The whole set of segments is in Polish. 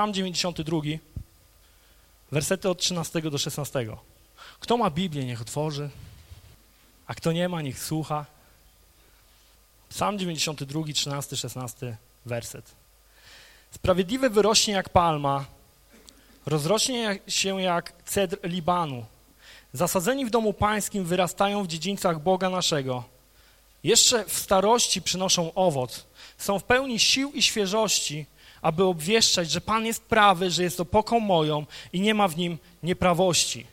Psalm 92, wersety od 13 do 16. Kto ma Biblię, niech otworzy, a kto nie ma, niech słucha. Psalm 92, 13, 16 werset. Sprawiedliwy wyrośnie jak palma, rozrośnie się jak cedr Libanu. Zasadzeni w domu pańskim wyrastają w dziedzińcach Boga naszego. Jeszcze w starości przynoszą owoc. Są w pełni sił i świeżości, aby obwieszczać, że Pan jest prawy, że jest opoką moją i nie ma w nim nieprawości.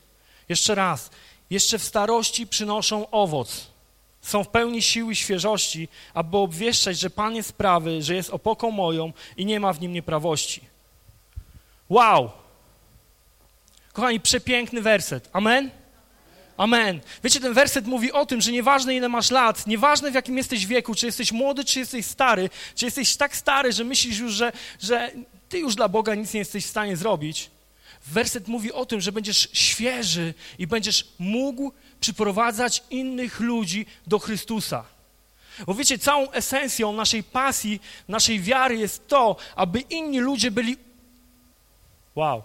Jeszcze raz. Jeszcze w starości przynoszą owoc. Są w pełni sił i świeżości, aby obwieszczać, że Pan jest prawy, że jest opoką moją i nie ma w nim nieprawości. Wow! Kochani, przepiękny werset. Amen? Amen. Wiecie, ten werset mówi o tym, że nieważne ile masz lat, nieważne w jakim jesteś wieku, czy jesteś młody, czy jesteś stary, czy jesteś tak stary, że myślisz już, że, że ty już dla Boga nic nie jesteś w stanie zrobić. Werset mówi o tym, że będziesz świeży i będziesz mógł przyprowadzać innych ludzi do Chrystusa. Bo wiecie, całą esencją naszej pasji, naszej wiary jest to, aby inni ludzie byli. Wow.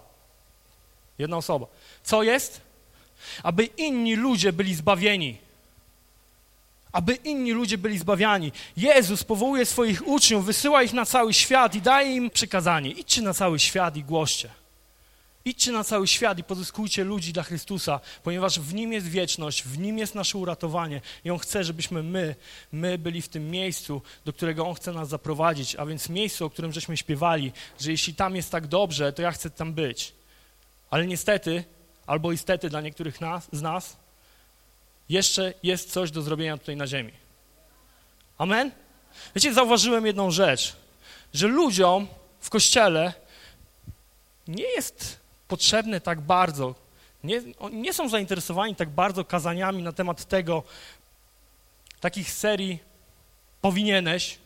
Jedna osoba. Co jest? Aby inni ludzie byli zbawieni. Aby inni ludzie byli zbawiani. Jezus powołuje swoich uczniów, wysyła ich na cały świat i daje im przykazanie. Idźcie na cały świat i głoście. Idźcie na cały świat i pozyskujcie ludzi dla Chrystusa, ponieważ w Nim jest wieczność, w Nim jest nasze uratowanie i On chce, żebyśmy my, my byli w tym miejscu, do którego On chce nas zaprowadzić, a więc miejscu, o którym żeśmy śpiewali, że jeśli tam jest tak dobrze, to ja chcę tam być. Ale niestety albo istety dla niektórych nas, z nas, jeszcze jest coś do zrobienia tutaj na ziemi. Amen? Wiecie, zauważyłem jedną rzecz, że ludziom w Kościele nie jest potrzebne tak bardzo, nie, nie są zainteresowani tak bardzo kazaniami na temat tego, takich serii powinieneś,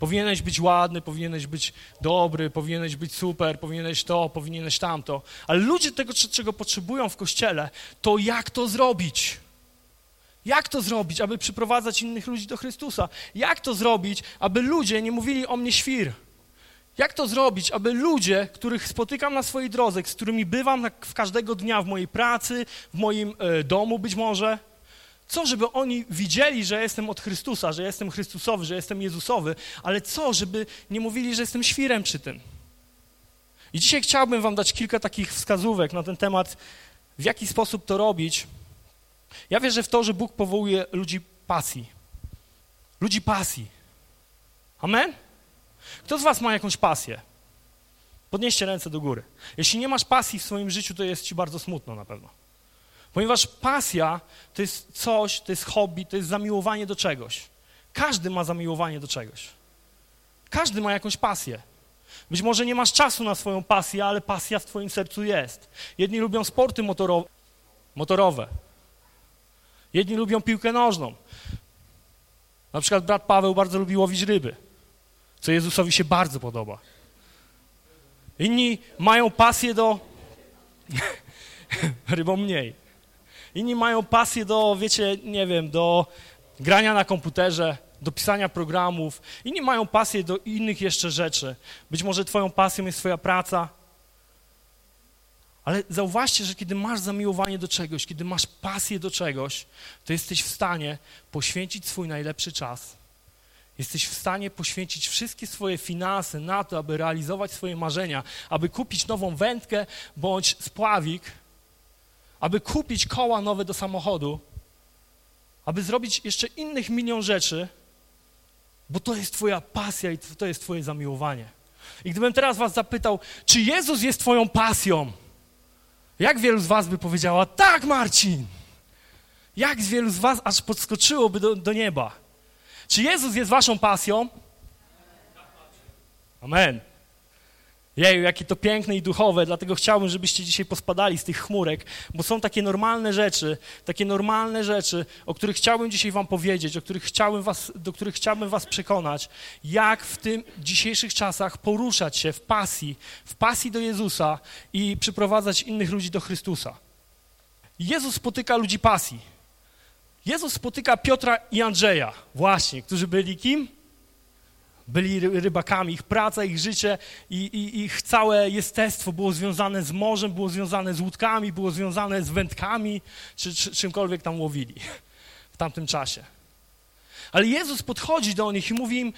Powinieneś być ładny, powinieneś być dobry, powinieneś być super, powinieneś to, powinieneś tamto. Ale ludzie tego, czego potrzebują w kościele, to jak to zrobić? Jak to zrobić, aby przyprowadzać innych ludzi do Chrystusa? Jak to zrobić, aby ludzie nie mówili o mnie świr? Jak to zrobić, aby ludzie, których spotykam na swojej drodze, z którymi bywam w każdego dnia w mojej pracy, w moim e, domu być może, co, żeby oni widzieli, że jestem od Chrystusa, że jestem Chrystusowy, że jestem Jezusowy, ale co, żeby nie mówili, że jestem świrem przy tym? I dzisiaj chciałbym wam dać kilka takich wskazówek na ten temat, w jaki sposób to robić. Ja wierzę w to, że Bóg powołuje ludzi pasji. Ludzi pasji. Amen? Kto z was ma jakąś pasję? Podnieście ręce do góry. Jeśli nie masz pasji w swoim życiu, to jest ci bardzo smutno na pewno. Ponieważ pasja to jest coś, to jest hobby, to jest zamiłowanie do czegoś. Każdy ma zamiłowanie do czegoś. Każdy ma jakąś pasję. Być może nie masz czasu na swoją pasję, ale pasja w twoim sercu jest. Jedni lubią sporty motorowe. Jedni lubią piłkę nożną. Na przykład brat Paweł bardzo lubi łowić ryby, co Jezusowi się bardzo podoba. Inni mają pasję do... rybą mniej. Inni mają pasję do, wiecie, nie wiem, do grania na komputerze, do pisania programów. Inni mają pasję do innych jeszcze rzeczy. Być może twoją pasją jest twoja praca. Ale zauważcie, że kiedy masz zamiłowanie do czegoś, kiedy masz pasję do czegoś, to jesteś w stanie poświęcić swój najlepszy czas. Jesteś w stanie poświęcić wszystkie swoje finanse na to, aby realizować swoje marzenia, aby kupić nową wędkę bądź spławik, aby kupić koła nowe do samochodu, aby zrobić jeszcze innych milion rzeczy, bo to jest twoja pasja i to jest twoje zamiłowanie. I gdybym teraz was zapytał, czy Jezus jest twoją pasją? Jak wielu z was by powiedziała, tak Marcin! Jak wielu z was aż podskoczyłoby do, do nieba? Czy Jezus jest waszą pasją? Amen. Jeju, jakie to piękne i duchowe, dlatego chciałbym, żebyście dzisiaj pospadali z tych chmurek, bo są takie normalne rzeczy, takie normalne rzeczy, o których chciałbym dzisiaj wam powiedzieć, o których chciałbym was, do których chciałbym was przekonać, jak w tym dzisiejszych czasach poruszać się w pasji, w pasji do Jezusa i przyprowadzać innych ludzi do Chrystusa. Jezus spotyka ludzi pasji. Jezus spotyka Piotra i Andrzeja, właśnie, którzy byli kim? Byli rybakami, ich praca, ich życie i, i, ich całe jestestwo było związane z morzem, było związane z łódkami, było związane z wędkami, czy, czy czymkolwiek tam łowili w tamtym czasie. Ale Jezus podchodzi do nich i mówi im,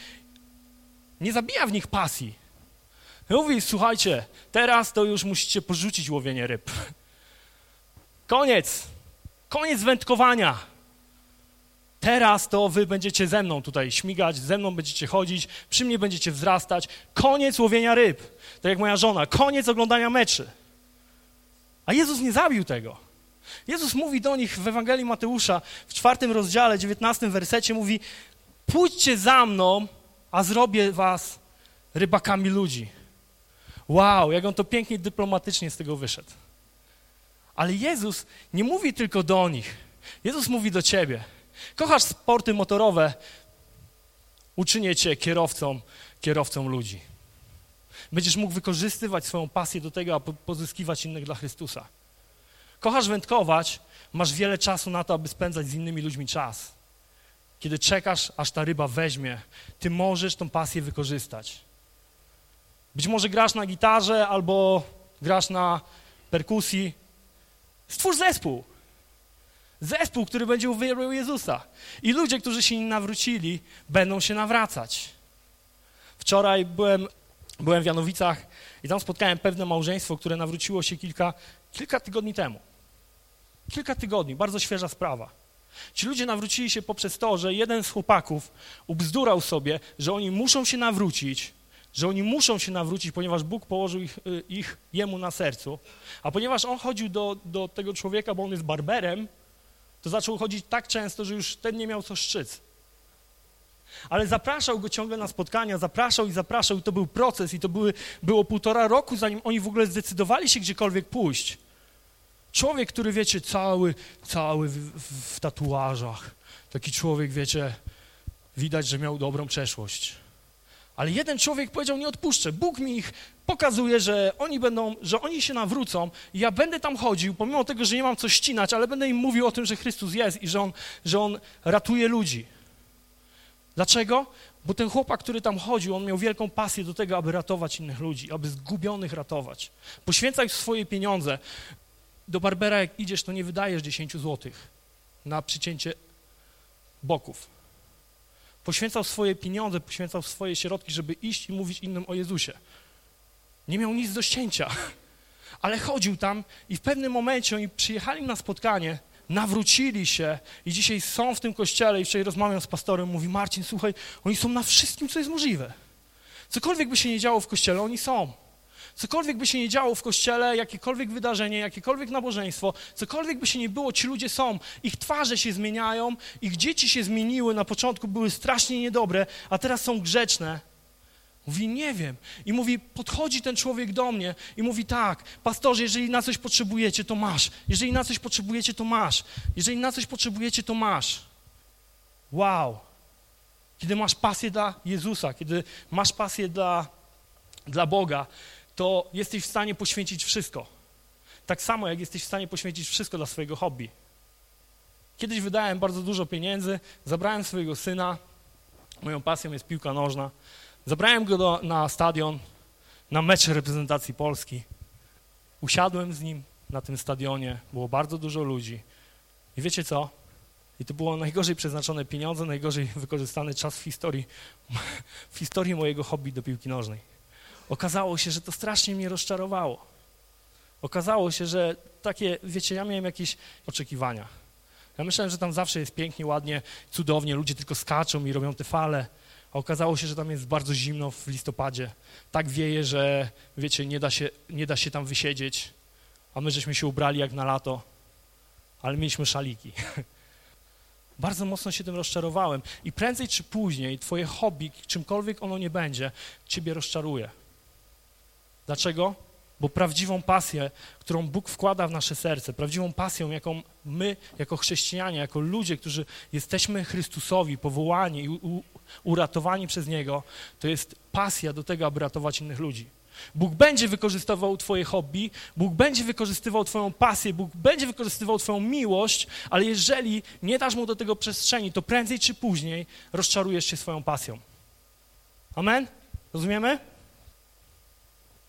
nie zabija w nich pasji. Mówi, słuchajcie, teraz to już musicie porzucić łowienie ryb. Koniec, koniec wędkowania. Teraz to wy będziecie ze mną tutaj śmigać, ze mną będziecie chodzić, przy mnie będziecie wzrastać. Koniec łowienia ryb. Tak jak moja żona, koniec oglądania meczy. A Jezus nie zabił tego. Jezus mówi do nich w Ewangelii Mateusza w czwartym rozdziale, dziewiętnastym wersecie, mówi pójdźcie za mną, a zrobię was rybakami ludzi. Wow, jak on to pięknie dyplomatycznie z tego wyszedł. Ale Jezus nie mówi tylko do nich. Jezus mówi do ciebie. Kochasz sporty motorowe, uczynię cię kierowcą, kierowcą ludzi. Będziesz mógł wykorzystywać swoją pasję do tego, aby pozyskiwać innych dla Chrystusa. Kochasz wędkować, masz wiele czasu na to, aby spędzać z innymi ludźmi czas. Kiedy czekasz, aż ta ryba weźmie, ty możesz tą pasję wykorzystać. Być może grasz na gitarze albo grasz na perkusji. Stwórz zespół. Zespół, który będzie uwielbiał Jezusa. I ludzie, którzy się nie nawrócili, będą się nawracać. Wczoraj byłem, byłem w Janowicach i tam spotkałem pewne małżeństwo, które nawróciło się kilka, kilka tygodni temu. Kilka tygodni, bardzo świeża sprawa. Ci ludzie nawrócili się poprzez to, że jeden z chłopaków ubzdurał sobie, że oni muszą się nawrócić, że oni muszą się nawrócić, ponieważ Bóg położył ich, y, ich jemu na sercu, a ponieważ on chodził do, do tego człowieka, bo on jest barberem, to zaczął chodzić tak często, że już ten nie miał co szczyc. Ale zapraszał go ciągle na spotkania, zapraszał i zapraszał i to był proces i to były, było półtora roku, zanim oni w ogóle zdecydowali się gdziekolwiek pójść. Człowiek, który, wiecie, cały, cały w, w, w tatuażach. Taki człowiek, wiecie, widać, że miał dobrą przeszłość. Ale jeden człowiek powiedział, nie odpuszczę. Bóg mi ich pokazuje, że oni będą, że oni się nawrócą ja będę tam chodził, pomimo tego, że nie mam co ścinać, ale będę im mówił o tym, że Chrystus jest i że On, że on ratuje ludzi. Dlaczego? Bo ten chłopak, który tam chodził, on miał wielką pasję do tego, aby ratować innych ludzi, aby zgubionych ratować. Poświęcaj swoje pieniądze. Do Barbera jak idziesz, to nie wydajesz 10 złotych na przycięcie boków. Poświęcał swoje pieniądze, poświęcał swoje środki, żeby iść i mówić innym o Jezusie. Nie miał nic do ścięcia, ale chodził tam i w pewnym momencie oni przyjechali na spotkanie, nawrócili się i dzisiaj są w tym kościele i wczoraj rozmawiam z pastorem, mówi Marcin, słuchaj, oni są na wszystkim, co jest możliwe. Cokolwiek by się nie działo w kościele, oni są. Cokolwiek by się nie działo w kościele, jakiekolwiek wydarzenie, jakiekolwiek nabożeństwo, cokolwiek by się nie było, ci ludzie są. Ich twarze się zmieniają, ich dzieci się zmieniły, na początku były strasznie niedobre, a teraz są grzeczne. Mówi, nie wiem. I mówi, podchodzi ten człowiek do mnie i mówi tak, pastorze, jeżeli na coś potrzebujecie, to masz. Jeżeli na coś potrzebujecie, to masz. Jeżeli na coś potrzebujecie, to masz. Wow. Kiedy masz pasję dla Jezusa, kiedy masz pasję dla, dla Boga, to jesteś w stanie poświęcić wszystko. Tak samo, jak jesteś w stanie poświęcić wszystko dla swojego hobby. Kiedyś wydałem bardzo dużo pieniędzy, zabrałem swojego syna, moją pasją jest piłka nożna, zabrałem go do, na stadion, na mecz reprezentacji Polski. Usiadłem z nim na tym stadionie, było bardzo dużo ludzi. I wiecie co? I to było najgorzej przeznaczone pieniądze, najgorzej wykorzystany czas w historii, w historii mojego hobby do piłki nożnej. Okazało się, że to strasznie mnie rozczarowało. Okazało się, że takie, wiecie, ja miałem jakieś oczekiwania. Ja myślałem, że tam zawsze jest pięknie, ładnie, cudownie, ludzie tylko skaczą i robią te fale. A okazało się, że tam jest bardzo zimno w listopadzie. Tak wieje, że wiecie, nie da się, nie da się tam wysiedzieć. A my żeśmy się ubrali jak na lato, ale mieliśmy szaliki. Bardzo mocno się tym rozczarowałem. I prędzej czy później twoje hobby, czymkolwiek ono nie będzie, ciebie rozczaruje. Dlaczego? Bo prawdziwą pasję, którą Bóg wkłada w nasze serce, prawdziwą pasją, jaką my, jako chrześcijanie, jako ludzie, którzy jesteśmy Chrystusowi, powołani i uratowani przez Niego, to jest pasja do tego, aby ratować innych ludzi. Bóg będzie wykorzystywał Twoje hobby, Bóg będzie wykorzystywał Twoją pasję, Bóg będzie wykorzystywał Twoją miłość, ale jeżeli nie dasz Mu do tego przestrzeni, to prędzej czy później rozczarujesz się swoją pasją. Amen? Rozumiemy?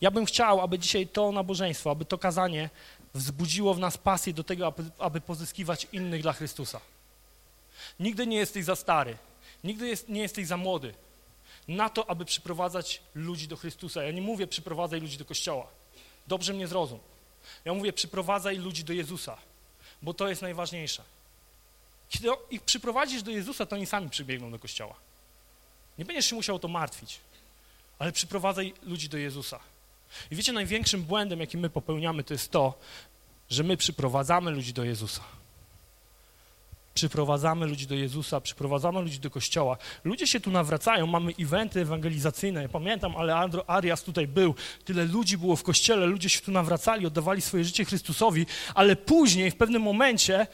Ja bym chciał, aby dzisiaj to nabożeństwo, aby to kazanie wzbudziło w nas pasję do tego, aby, aby pozyskiwać innych dla Chrystusa. Nigdy nie jesteś za stary, nigdy jest, nie jesteś za młody na to, aby przyprowadzać ludzi do Chrystusa. Ja nie mówię przyprowadzaj ludzi do Kościoła. Dobrze mnie zrozum. Ja mówię przyprowadzaj ludzi do Jezusa, bo to jest najważniejsze. Kiedy ich przyprowadzisz do Jezusa, to oni sami przybiegną do Kościoła. Nie będziesz się musiał o to martwić, ale przyprowadzaj ludzi do Jezusa. I wiecie, największym błędem, jaki my popełniamy, to jest to, że my przyprowadzamy ludzi do Jezusa. Przyprowadzamy ludzi do Jezusa, przyprowadzamy ludzi do Kościoła. Ludzie się tu nawracają, mamy eventy ewangelizacyjne. Ja pamiętam, ale Arias tutaj był. Tyle ludzi było w Kościele, ludzie się tu nawracali, oddawali swoje życie Chrystusowi, ale później, w pewnym momencie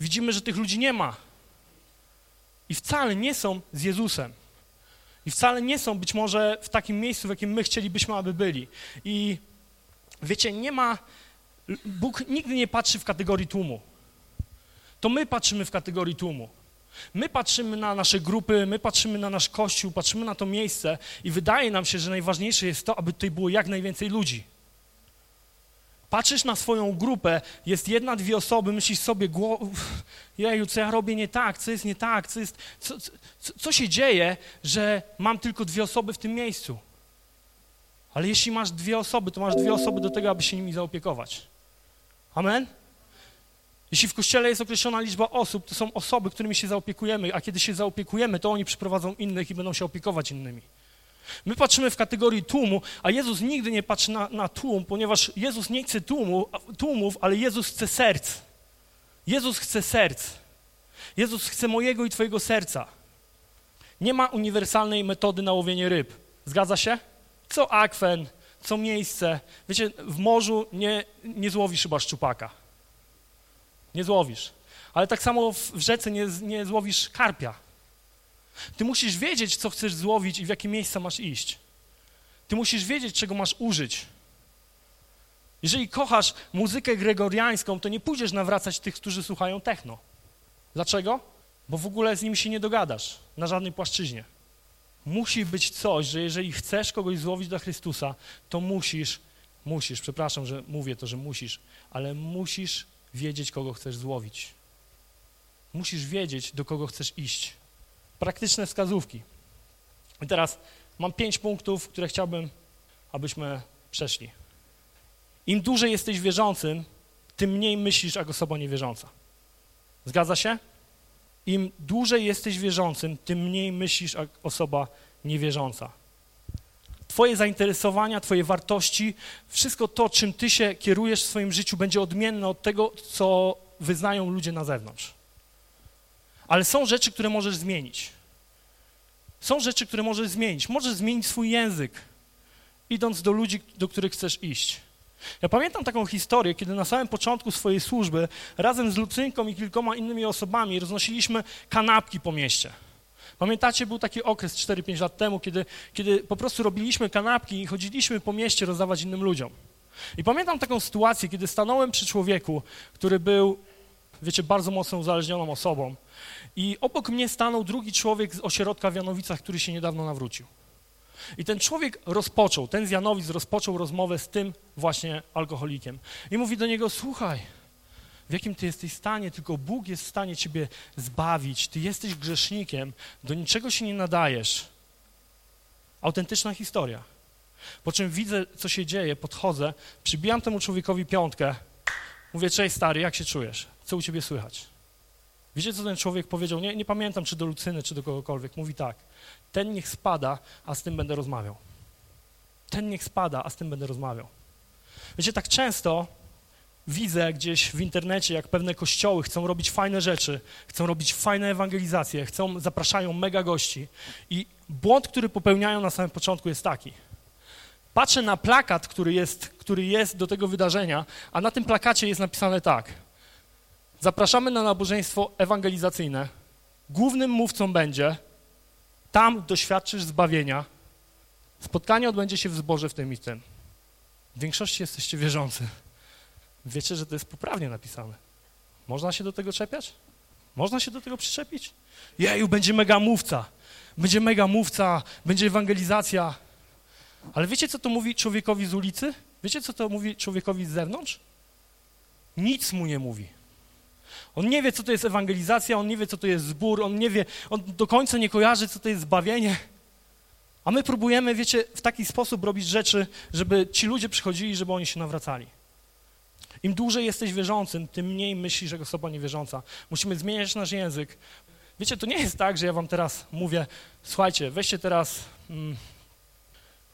widzimy, że tych ludzi nie ma. I wcale nie są z Jezusem. I wcale nie są być może w takim miejscu, w jakim my chcielibyśmy, aby byli. I wiecie, nie ma, Bóg nigdy nie patrzy w kategorii tłumu. To my patrzymy w kategorii tłumu. My patrzymy na nasze grupy, my patrzymy na nasz kościół, patrzymy na to miejsce i wydaje nam się, że najważniejsze jest to, aby tutaj było jak najwięcej ludzi. Patrzysz na swoją grupę, jest jedna, dwie osoby, myślisz sobie, jeju, co ja robię nie tak, co jest nie tak, co, jest, co, co, co się dzieje, że mam tylko dwie osoby w tym miejscu. Ale jeśli masz dwie osoby, to masz dwie osoby do tego, aby się nimi zaopiekować. Amen? Jeśli w kościele jest określona liczba osób, to są osoby, którymi się zaopiekujemy, a kiedy się zaopiekujemy, to oni przyprowadzą innych i będą się opiekować innymi. My patrzymy w kategorii tłumu, a Jezus nigdy nie patrzy na, na tłum, ponieważ Jezus nie chce tłumu, tłumów, ale Jezus chce serc. Jezus chce serc. Jezus chce mojego i twojego serca. Nie ma uniwersalnej metody na łowienie ryb. Zgadza się? Co akwen, co miejsce. Wiecie, w morzu nie, nie złowisz chyba szczupaka. Nie złowisz. Ale tak samo w rzece nie, nie złowisz karpia. Ty musisz wiedzieć, co chcesz złowić i w jakie miejsca masz iść. Ty musisz wiedzieć, czego masz użyć. Jeżeli kochasz muzykę gregoriańską, to nie pójdziesz nawracać tych, którzy słuchają techno. Dlaczego? Bo w ogóle z nimi się nie dogadasz na żadnej płaszczyźnie. Musi być coś, że jeżeli chcesz kogoś złowić dla Chrystusa, to musisz, musisz, przepraszam, że mówię to, że musisz, ale musisz wiedzieć, kogo chcesz złowić. Musisz wiedzieć, do kogo chcesz iść praktyczne wskazówki. I teraz mam pięć punktów, które chciałbym, abyśmy przeszli. Im dłużej jesteś wierzącym, tym mniej myślisz jak osoba niewierząca. Zgadza się? Im dłużej jesteś wierzącym, tym mniej myślisz jak osoba niewierząca. Twoje zainteresowania, Twoje wartości, wszystko to, czym Ty się kierujesz w swoim życiu, będzie odmienne od tego, co wyznają ludzie na zewnątrz. Ale są rzeczy, które możesz zmienić. Są rzeczy, które możesz zmienić. Możesz zmienić swój język, idąc do ludzi, do których chcesz iść. Ja pamiętam taką historię, kiedy na samym początku swojej służby razem z Lucynką i kilkoma innymi osobami roznosiliśmy kanapki po mieście. Pamiętacie, był taki okres 4-5 lat temu, kiedy, kiedy po prostu robiliśmy kanapki i chodziliśmy po mieście rozdawać innym ludziom. I pamiętam taką sytuację, kiedy stanąłem przy człowieku, który był, wiecie, bardzo mocno uzależnioną osobą i obok mnie stanął drugi człowiek z ośrodka w Janowicach, który się niedawno nawrócił. I ten człowiek rozpoczął, ten z Janowic rozpoczął rozmowę z tym właśnie alkoholikiem. I mówi do niego, słuchaj, w jakim ty jesteś stanie, tylko Bóg jest w stanie ciebie zbawić. Ty jesteś grzesznikiem, do niczego się nie nadajesz. Autentyczna historia. Po czym widzę, co się dzieje, podchodzę, przybijam temu człowiekowi piątkę, mówię, cześć stary, jak się czujesz? Co u ciebie słychać? Wiecie, co ten człowiek powiedział? Nie, nie pamiętam, czy do Lucyny, czy do kogokolwiek. Mówi tak, ten niech spada, a z tym będę rozmawiał. Ten niech spada, a z tym będę rozmawiał. Wiecie, tak często widzę gdzieś w internecie, jak pewne kościoły chcą robić fajne rzeczy, chcą robić fajne ewangelizacje, chcą, zapraszają mega gości i błąd, który popełniają na samym początku jest taki. Patrzę na plakat, który jest, który jest do tego wydarzenia, a na tym plakacie jest napisane tak – Zapraszamy na nabożeństwo ewangelizacyjne. Głównym mówcą będzie, tam doświadczysz zbawienia. Spotkanie odbędzie się w zborze w tym i tym. W większości jesteście wierzący. Wiecie, że to jest poprawnie napisane. Można się do tego czepiać? Można się do tego przyczepić? Jeju, będzie mega mówca. będzie mega mówca, będzie ewangelizacja. Ale wiecie, co to mówi człowiekowi z ulicy? Wiecie, co to mówi człowiekowi z zewnątrz? Nic mu nie mówi. On nie wie, co to jest ewangelizacja, on nie wie, co to jest zbór, on nie wie, on do końca nie kojarzy, co to jest zbawienie. A my próbujemy, wiecie, w taki sposób robić rzeczy, żeby ci ludzie przychodzili, żeby oni się nawracali. Im dłużej jesteś wierzącym, tym mniej myślisz jak osoba niewierząca. Musimy zmieniać nasz język. Wiecie, to nie jest tak, że ja wam teraz mówię, słuchajcie, weźcie teraz, mm,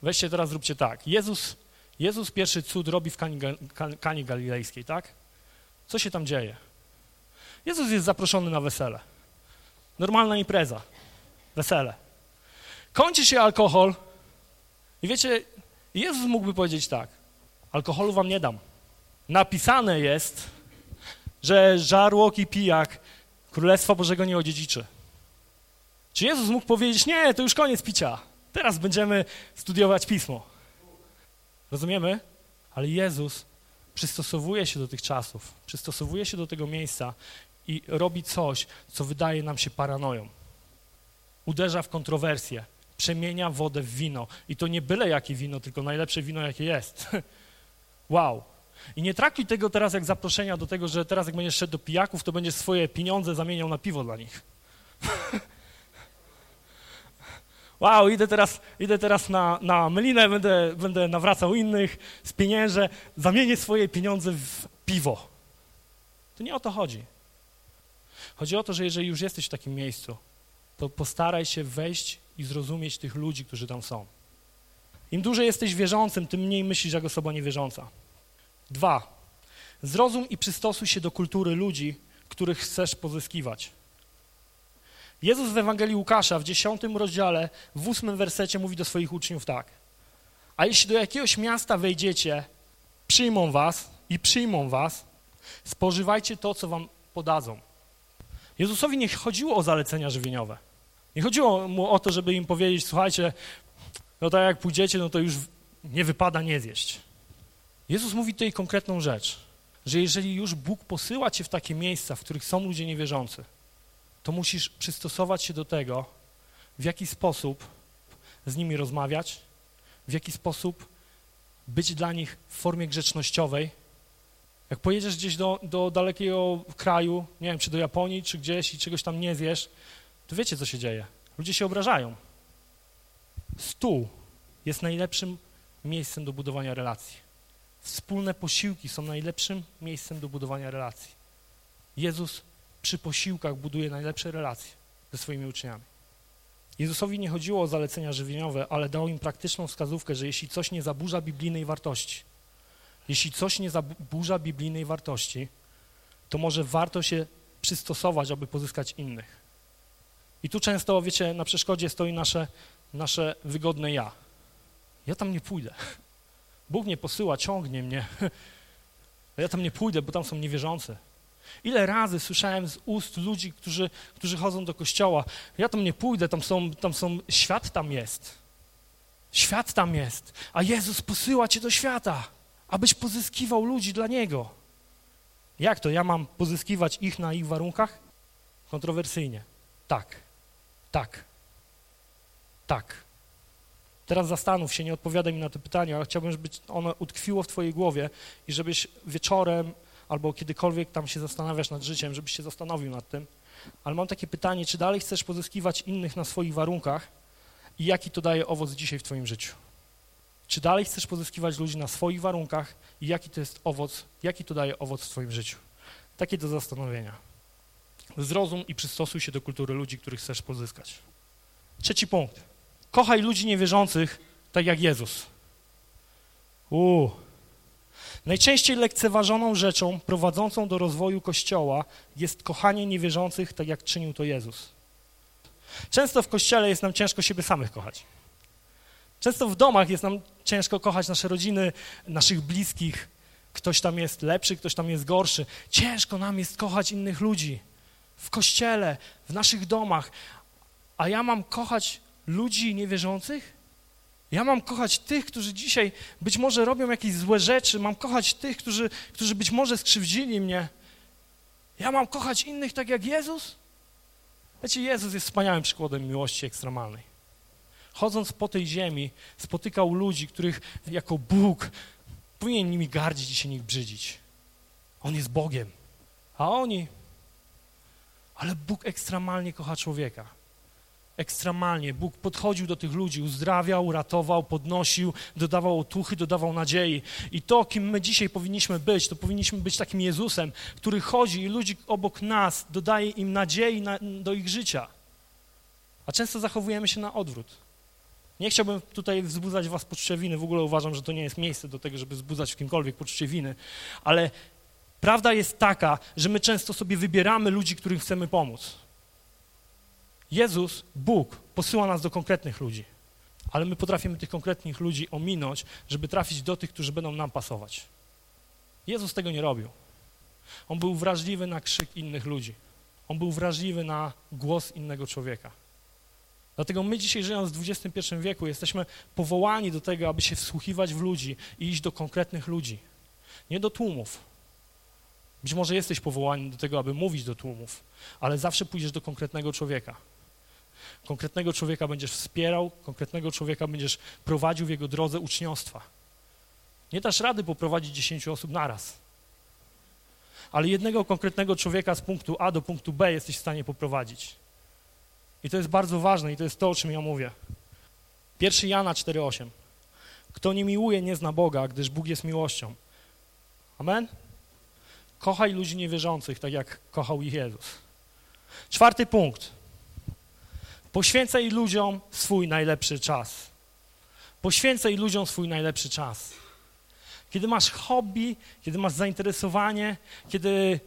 weźcie teraz, zróbcie tak. Jezus, Jezus pierwszy cud robi w Kani, Kani Galilejskiej, tak? Co się tam dzieje? Jezus jest zaproszony na wesele. Normalna impreza. Wesele. Kończy się alkohol i wiecie, Jezus mógłby powiedzieć tak, alkoholu wam nie dam. Napisane jest, że żarłok i pijak Królestwa Bożego nie odziedziczy. Czy Jezus mógł powiedzieć, nie, to już koniec picia, teraz będziemy studiować Pismo. Rozumiemy? Ale Jezus przystosowuje się do tych czasów, przystosowuje się do tego miejsca i robi coś, co wydaje nam się paranoją. Uderza w kontrowersję, przemienia wodę w wino. I to nie byle jakie wino, tylko najlepsze wino, jakie jest. wow. I nie traktuj tego teraz jak zaproszenia do tego, że teraz jak będziesz szedł do pijaków, to będziesz swoje pieniądze zamieniał na piwo dla nich. wow, idę teraz, idę teraz na, na mylinę, będę, będę nawracał innych, spieniężę, zamienię swoje pieniądze w piwo. To nie o to chodzi. Chodzi o to, że jeżeli już jesteś w takim miejscu, to postaraj się wejść i zrozumieć tych ludzi, którzy tam są. Im dłużej jesteś wierzącym, tym mniej myślisz jak osoba niewierząca. Dwa. Zrozum i przystosuj się do kultury ludzi, których chcesz pozyskiwać. Jezus w Ewangelii Łukasza w dziesiątym rozdziale, w ósmym wersecie mówi do swoich uczniów tak. A jeśli do jakiegoś miasta wejdziecie, przyjmą was i przyjmą was, spożywajcie to, co wam podadzą. Jezusowi nie chodziło o zalecenia żywieniowe. Nie chodziło mu o to, żeby im powiedzieć, słuchajcie, no tak jak pójdziecie, no to już nie wypada nie zjeść. Jezus mówi tutaj konkretną rzecz, że jeżeli już Bóg posyła cię w takie miejsca, w których są ludzie niewierzący, to musisz przystosować się do tego, w jaki sposób z nimi rozmawiać, w jaki sposób być dla nich w formie grzecznościowej. Jak pojedziesz gdzieś do, do dalekiego kraju, nie wiem, czy do Japonii, czy gdzieś i czegoś tam nie zjesz, to wiecie, co się dzieje. Ludzie się obrażają. Stół jest najlepszym miejscem do budowania relacji. Wspólne posiłki są najlepszym miejscem do budowania relacji. Jezus przy posiłkach buduje najlepsze relacje ze swoimi uczniami. Jezusowi nie chodziło o zalecenia żywieniowe, ale dał im praktyczną wskazówkę, że jeśli coś nie zaburza biblijnej wartości, jeśli coś nie zaburza biblijnej wartości, to może warto się przystosować, aby pozyskać innych. I tu często, wiecie, na przeszkodzie stoi nasze, nasze wygodne ja. Ja tam nie pójdę. Bóg mnie posyła, ciągnie mnie. Ja tam nie pójdę, bo tam są niewierzący. Ile razy słyszałem z ust ludzi, którzy, którzy chodzą do kościoła, ja tam nie pójdę, tam są, tam są, świat tam jest. Świat tam jest, a Jezus posyła cię do świata, abyś pozyskiwał ludzi dla Niego. Jak to? Ja mam pozyskiwać ich na ich warunkach? Kontrowersyjnie. Tak. Tak. Tak. Teraz zastanów się, nie odpowiadaj mi na to pytanie, ale chciałbym, żeby ono utkwiło w twojej głowie i żebyś wieczorem albo kiedykolwiek tam się zastanawiasz nad życiem, żebyś się zastanowił nad tym. Ale mam takie pytanie, czy dalej chcesz pozyskiwać innych na swoich warunkach i jaki to daje owoc dzisiaj w twoim życiu? Czy dalej chcesz pozyskiwać ludzi na swoich warunkach i jaki to jest owoc, jaki to daje owoc w twoim życiu? Takie do zastanowienia. Zrozum i przystosuj się do kultury ludzi, których chcesz pozyskać. Trzeci punkt. Kochaj ludzi niewierzących tak jak Jezus. Uuu. Najczęściej lekceważoną rzeczą prowadzącą do rozwoju Kościoła jest kochanie niewierzących tak jak czynił to Jezus. Często w Kościele jest nam ciężko siebie samych kochać. Często w domach jest nam ciężko kochać nasze rodziny, naszych bliskich. Ktoś tam jest lepszy, ktoś tam jest gorszy. Ciężko nam jest kochać innych ludzi w kościele, w naszych domach, a ja mam kochać ludzi niewierzących? Ja mam kochać tych, którzy dzisiaj być może robią jakieś złe rzeczy, mam kochać tych, którzy, którzy być może skrzywdzili mnie. Ja mam kochać innych tak jak Jezus? Wiecie, Jezus jest wspaniałym przykładem miłości ekstremalnej. Chodząc po tej ziemi, spotykał ludzi, których jako Bóg powinien nimi gardzić i się nich brzydzić. On jest Bogiem, a oni... Ale Bóg ekstremalnie kocha człowieka ekstremalnie. Bóg podchodził do tych ludzi, uzdrawiał, ratował, podnosił, dodawał otuchy, dodawał nadziei. I to, kim my dzisiaj powinniśmy być, to powinniśmy być takim Jezusem, który chodzi i ludzi obok nas dodaje im nadziei na, do ich życia. A często zachowujemy się na odwrót. Nie chciałbym tutaj wzbudzać was poczucie winy, w ogóle uważam, że to nie jest miejsce do tego, żeby wzbudzać w kimkolwiek poczucie winy, ale prawda jest taka, że my często sobie wybieramy ludzi, którym chcemy pomóc. Jezus, Bóg, posyła nas do konkretnych ludzi, ale my potrafimy tych konkretnych ludzi ominąć, żeby trafić do tych, którzy będą nam pasować. Jezus tego nie robił. On był wrażliwy na krzyk innych ludzi. On był wrażliwy na głos innego człowieka. Dlatego my dzisiaj, żyjąc w XXI wieku, jesteśmy powołani do tego, aby się wsłuchiwać w ludzi i iść do konkretnych ludzi, nie do tłumów. Być może jesteś powołany do tego, aby mówić do tłumów, ale zawsze pójdziesz do konkretnego człowieka. Konkretnego człowieka będziesz wspierał, konkretnego człowieka będziesz prowadził w jego drodze uczniostwa. Nie dasz rady poprowadzić dziesięciu osób naraz. Ale jednego konkretnego człowieka z punktu A do punktu B jesteś w stanie poprowadzić. I to jest bardzo ważne i to jest to, o czym ja mówię. 1 Jana 4,8. Kto nie miłuje, nie zna Boga, gdyż Bóg jest miłością. Amen? Kochaj ludzi niewierzących, tak jak kochał ich Jezus. Czwarty punkt. Poświęcaj ludziom swój najlepszy czas. Poświęcaj ludziom swój najlepszy czas. Kiedy masz hobby, kiedy masz zainteresowanie, kiedy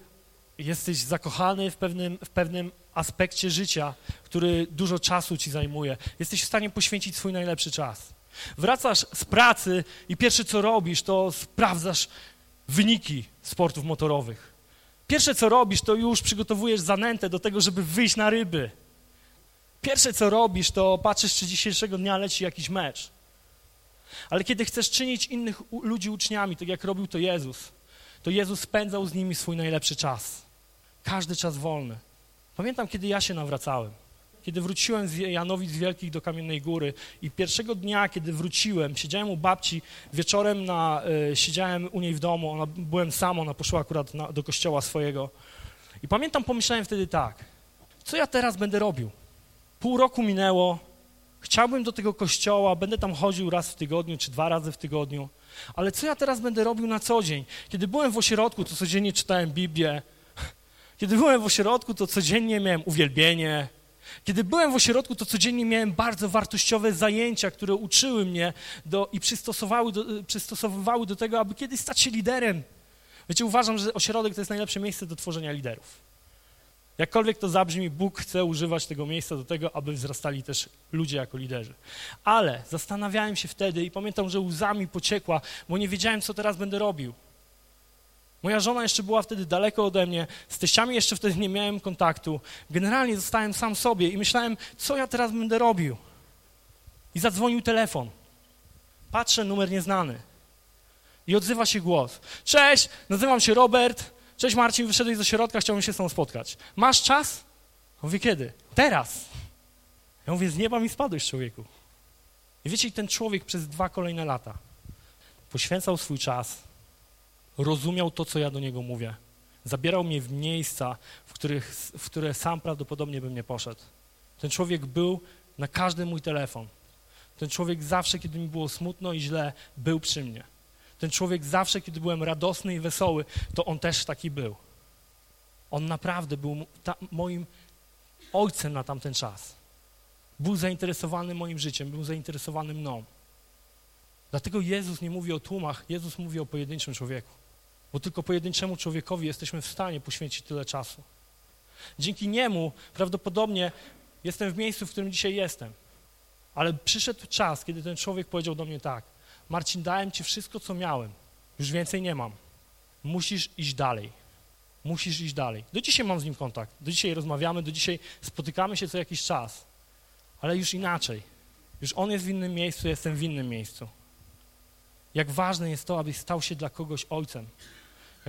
jesteś zakochany w pewnym, w pewnym aspekcie życia, który dużo czasu ci zajmuje, jesteś w stanie poświęcić swój najlepszy czas. Wracasz z pracy i pierwsze co robisz, to sprawdzasz wyniki sportów motorowych. Pierwsze co robisz, to już przygotowujesz zanętę do tego, żeby wyjść na ryby. Pierwsze, co robisz, to patrzysz, czy dzisiejszego dnia leci jakiś mecz. Ale kiedy chcesz czynić innych ludzi uczniami, tak jak robił to Jezus, to Jezus spędzał z nimi swój najlepszy czas. Każdy czas wolny. Pamiętam, kiedy ja się nawracałem. Kiedy wróciłem z Janowic Wielkich do Kamiennej Góry i pierwszego dnia, kiedy wróciłem, siedziałem u babci, wieczorem na, y, siedziałem u niej w domu, ona, byłem sam, ona poszła akurat na, do kościoła swojego. I pamiętam, pomyślałem wtedy tak, co ja teraz będę robił? Pół roku minęło, chciałbym do tego kościoła, będę tam chodził raz w tygodniu czy dwa razy w tygodniu, ale co ja teraz będę robił na co dzień? Kiedy byłem w ośrodku, to codziennie czytałem Biblię. Kiedy byłem w ośrodku, to codziennie miałem uwielbienie. Kiedy byłem w ośrodku, to codziennie miałem bardzo wartościowe zajęcia, które uczyły mnie do, i przystosowały do, przystosowywały do tego, aby kiedyś stać się liderem. Wiecie, uważam, że ośrodek to jest najlepsze miejsce do tworzenia liderów. Jakkolwiek to zabrzmi, Bóg chce używać tego miejsca do tego, aby wzrastali też ludzie jako liderzy. Ale zastanawiałem się wtedy i pamiętam, że łzami pociekła, bo nie wiedziałem, co teraz będę robił. Moja żona jeszcze była wtedy daleko ode mnie, z teściami jeszcze wtedy nie miałem kontaktu. Generalnie zostałem sam sobie i myślałem, co ja teraz będę robił. I zadzwonił telefon. Patrzę, numer nieznany. I odzywa się głos. Cześć, nazywam się Robert, Cześć Marcin, wyszedłeś ze środka, chciałbym się z tobą spotkać. Masz czas? Mówię, kiedy? Teraz. Ja mówię, z nieba mi spadłeś, człowieku. I wiecie, ten człowiek przez dwa kolejne lata poświęcał swój czas, rozumiał to, co ja do niego mówię. Zabierał mnie w miejsca, w, których, w które sam prawdopodobnie bym nie poszedł. Ten człowiek był na każdy mój telefon. Ten człowiek zawsze, kiedy mi było smutno i źle, był przy mnie. Ten człowiek zawsze, kiedy byłem radosny i wesoły, to on też taki był. On naprawdę był ta, moim ojcem na tamten czas. Był zainteresowany moim życiem, był zainteresowany mną. Dlatego Jezus nie mówi o tłumach, Jezus mówi o pojedynczym człowieku. Bo tylko pojedynczemu człowiekowi jesteśmy w stanie poświęcić tyle czasu. Dzięki niemu prawdopodobnie jestem w miejscu, w którym dzisiaj jestem. Ale przyszedł czas, kiedy ten człowiek powiedział do mnie tak – Marcin, dałem ci wszystko, co miałem. Już więcej nie mam. Musisz iść dalej. Musisz iść dalej. Do dzisiaj mam z nim kontakt. Do dzisiaj rozmawiamy, do dzisiaj spotykamy się co jakiś czas. Ale już inaczej. Już on jest w innym miejscu, jestem w innym miejscu. Jak ważne jest to, abyś stał się dla kogoś ojcem.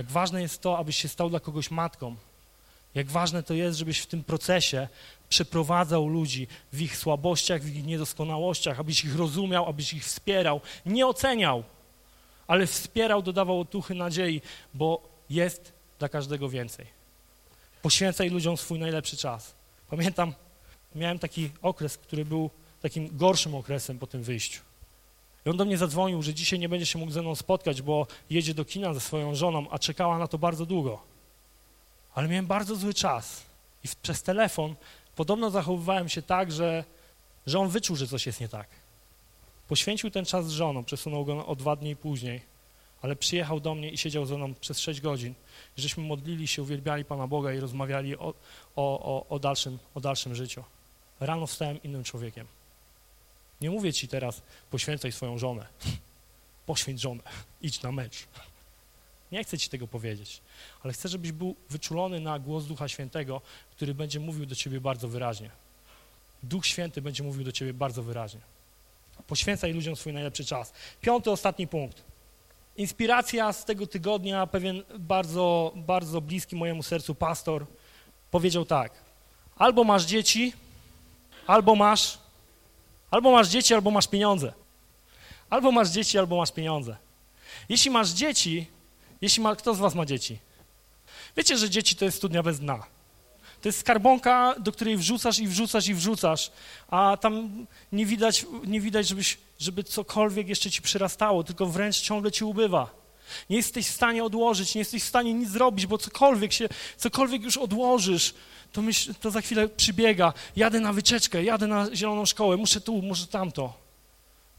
Jak ważne jest to, abyś się stał dla kogoś matką. Jak ważne to jest, żebyś w tym procesie przeprowadzał ludzi w ich słabościach, w ich niedoskonałościach, abyś ich rozumiał, abyś ich wspierał, nie oceniał, ale wspierał, dodawał otuchy nadziei, bo jest dla każdego więcej. Poświęcaj ludziom swój najlepszy czas. Pamiętam, miałem taki okres, który był takim gorszym okresem po tym wyjściu. I on do mnie zadzwonił, że dzisiaj nie będzie się mógł ze mną spotkać, bo jedzie do kina ze swoją żoną, a czekała na to bardzo długo. Ale miałem bardzo zły czas i przez telefon podobno zachowywałem się tak, że, że on wyczuł, że coś jest nie tak. Poświęcił ten czas z żoną, przesunął go o dwa dni później, ale przyjechał do mnie i siedział ze mną przez sześć godzin. Żeśmy modlili się, uwielbiali Pana Boga i rozmawiali o, o, o, o, dalszym, o dalszym życiu. Rano wstałem innym człowiekiem. Nie mówię ci teraz, poświęcaj swoją żonę. Poświęć żonę, idź na mecz. Nie chcę ci tego powiedzieć, ale chcę, żebyś był wyczulony na głos Ducha Świętego, który będzie mówił do ciebie bardzo wyraźnie. Duch Święty będzie mówił do ciebie bardzo wyraźnie. Poświęcaj ludziom swój najlepszy czas. Piąty, ostatni punkt. Inspiracja z tego tygodnia, pewien bardzo, bardzo bliski mojemu sercu pastor powiedział tak. Albo masz dzieci, albo masz, albo masz dzieci, albo masz pieniądze. Albo masz dzieci, albo masz pieniądze. Jeśli masz dzieci, jeśli ma, kto z was ma dzieci? Wiecie, że dzieci to jest studnia bez dna. To jest skarbonka, do której wrzucasz i wrzucasz i wrzucasz, a tam nie widać, nie widać żebyś, żeby cokolwiek jeszcze ci przyrastało, tylko wręcz ciągle ci ubywa. Nie jesteś w stanie odłożyć, nie jesteś w stanie nic zrobić, bo cokolwiek się, cokolwiek już odłożysz, to, myśl, to za chwilę przybiega. Jadę na wycieczkę, jadę na zieloną szkołę, muszę tu, muszę tamto.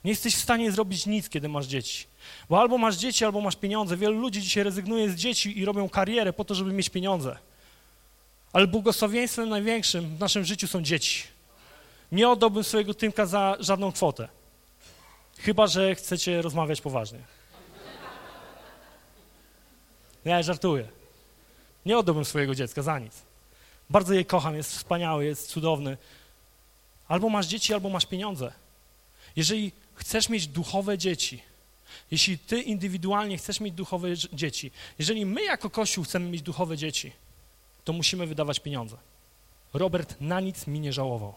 Nie jesteś w stanie zrobić nic, kiedy masz dzieci. Bo albo masz dzieci, albo masz pieniądze. Wielu ludzi dzisiaj rezygnuje z dzieci i robią karierę po to, żeby mieć pieniądze. Ale błogosławieństwem największym w naszym życiu są dzieci. Nie oddałbym swojego tymka za żadną kwotę. Chyba, że chcecie rozmawiać poważnie. Nie, żartuję. Nie oddałbym swojego dziecka za nic. Bardzo je kocham, jest wspaniały, jest cudowny. Albo masz dzieci, albo masz pieniądze. Jeżeli chcesz mieć duchowe dzieci, jeśli ty indywidualnie chcesz mieć duchowe dzieci, jeżeli my jako Kościół chcemy mieć duchowe dzieci, to musimy wydawać pieniądze. Robert na nic mi nie żałował.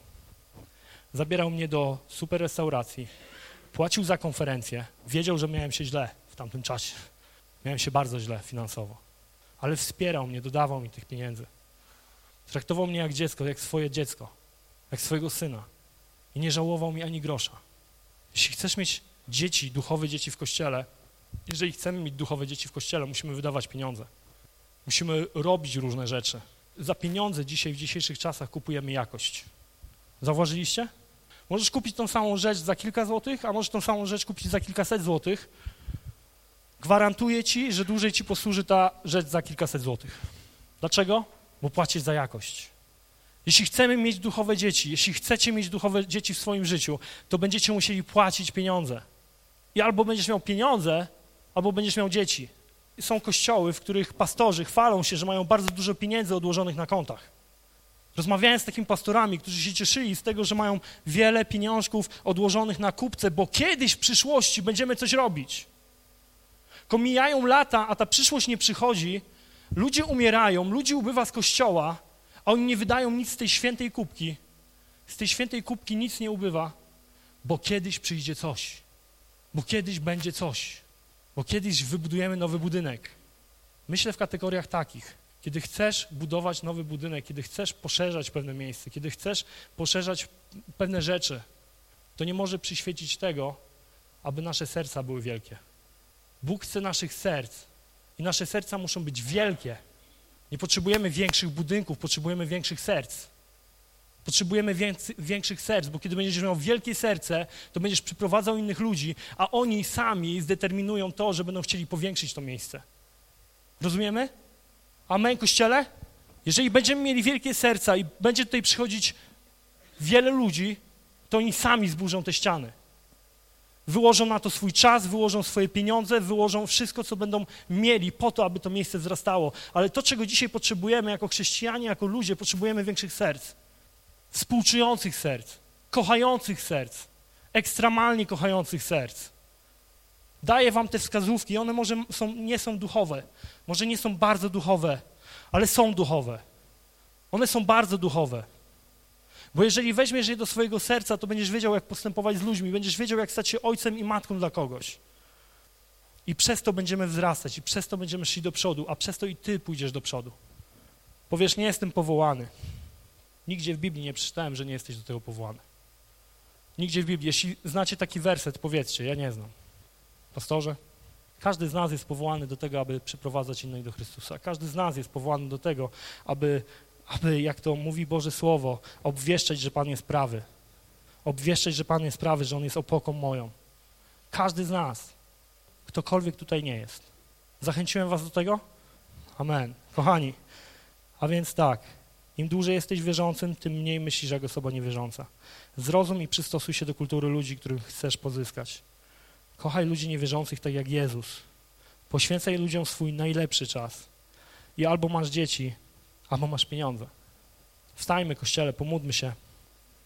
Zabierał mnie do super restauracji, płacił za konferencję, wiedział, że miałem się źle w tamtym czasie. Miałem się bardzo źle finansowo, ale wspierał mnie, dodawał mi tych pieniędzy. Traktował mnie jak dziecko, jak swoje dziecko, jak swojego syna i nie żałował mi ani grosza. Jeśli chcesz mieć dzieci, duchowe dzieci w kościele, jeżeli chcemy mieć duchowe dzieci w kościele, musimy wydawać pieniądze. Musimy robić różne rzeczy. Za pieniądze dzisiaj, w dzisiejszych czasach kupujemy jakość. Zauważyliście? Możesz kupić tą samą rzecz za kilka złotych, a możesz tą samą rzecz kupić za kilkaset złotych. Gwarantuję ci, że dłużej ci posłuży ta rzecz za kilkaset złotych. Dlaczego? Bo płacisz za jakość. Jeśli chcemy mieć duchowe dzieci, jeśli chcecie mieć duchowe dzieci w swoim życiu, to będziecie musieli płacić pieniądze. I albo będziesz miał pieniądze, albo będziesz miał dzieci. Są kościoły, w których pastorzy chwalą się, że mają bardzo dużo pieniędzy odłożonych na kontach. Rozmawiałem z takimi pastorami, którzy się cieszyli z tego, że mają wiele pieniążków odłożonych na kupce, bo kiedyś w przyszłości będziemy coś robić. Tylko mijają lata, a ta przyszłość nie przychodzi, ludzie umierają, ludzi ubywa z kościoła, a oni nie wydają nic z tej świętej kubki. Z tej świętej kubki nic nie ubywa, bo kiedyś przyjdzie coś, bo kiedyś będzie coś, bo kiedyś wybudujemy nowy budynek. Myślę w kategoriach takich. Kiedy chcesz budować nowy budynek, kiedy chcesz poszerzać pewne miejsce, kiedy chcesz poszerzać pewne rzeczy, to nie może przyświecić tego, aby nasze serca były wielkie. Bóg chce naszych serc i nasze serca muszą być wielkie, nie potrzebujemy większych budynków, potrzebujemy większych serc. Potrzebujemy większych serc, bo kiedy będziesz miał wielkie serce, to będziesz przyprowadzał innych ludzi, a oni sami zdeterminują to, że będą chcieli powiększyć to miejsce. Rozumiemy? Amen, Kościele? Jeżeli będziemy mieli wielkie serca i będzie tutaj przychodzić wiele ludzi, to oni sami zburzą te ściany. Wyłożą na to swój czas, wyłożą swoje pieniądze, wyłożą wszystko, co będą mieli po to, aby to miejsce wzrastało. Ale to, czego dzisiaj potrzebujemy jako chrześcijanie, jako ludzie, potrzebujemy większych serc. Współczujących serc, kochających serc, ekstremalnie kochających serc. Daję wam te wskazówki, one może są, nie są duchowe, może nie są bardzo duchowe, ale są duchowe. One są bardzo duchowe. Bo jeżeli weźmiesz je do swojego serca, to będziesz wiedział, jak postępować z ludźmi, będziesz wiedział, jak stać się ojcem i matką dla kogoś. I przez to będziemy wzrastać, i przez to będziemy szli do przodu, a przez to i ty pójdziesz do przodu. Powiesz, nie jestem powołany. Nigdzie w Biblii nie przeczytałem, że nie jesteś do tego powołany. Nigdzie w Biblii. Jeśli znacie taki werset, powiedzcie, ja nie znam. Pastorze? Każdy z nas jest powołany do tego, aby przyprowadzać innych do Chrystusa. Każdy z nas jest powołany do tego, aby, aby jak to mówi Boże Słowo, obwieszczać, że Pan jest prawy. Obwieszczać, że Pan jest prawy, że On jest opoką moją. Każdy z nas, ktokolwiek tutaj nie jest. Zachęciłem was do tego? Amen. Kochani, a więc tak, im dłużej jesteś wierzącym, tym mniej myślisz jak osoba niewierząca. Zrozum i przystosuj się do kultury ludzi, których chcesz pozyskać. Kochaj ludzi niewierzących tak jak Jezus. Poświęcaj ludziom swój najlepszy czas. I albo masz dzieci, albo masz pieniądze. Wstajmy, Kościele, pomódlmy się.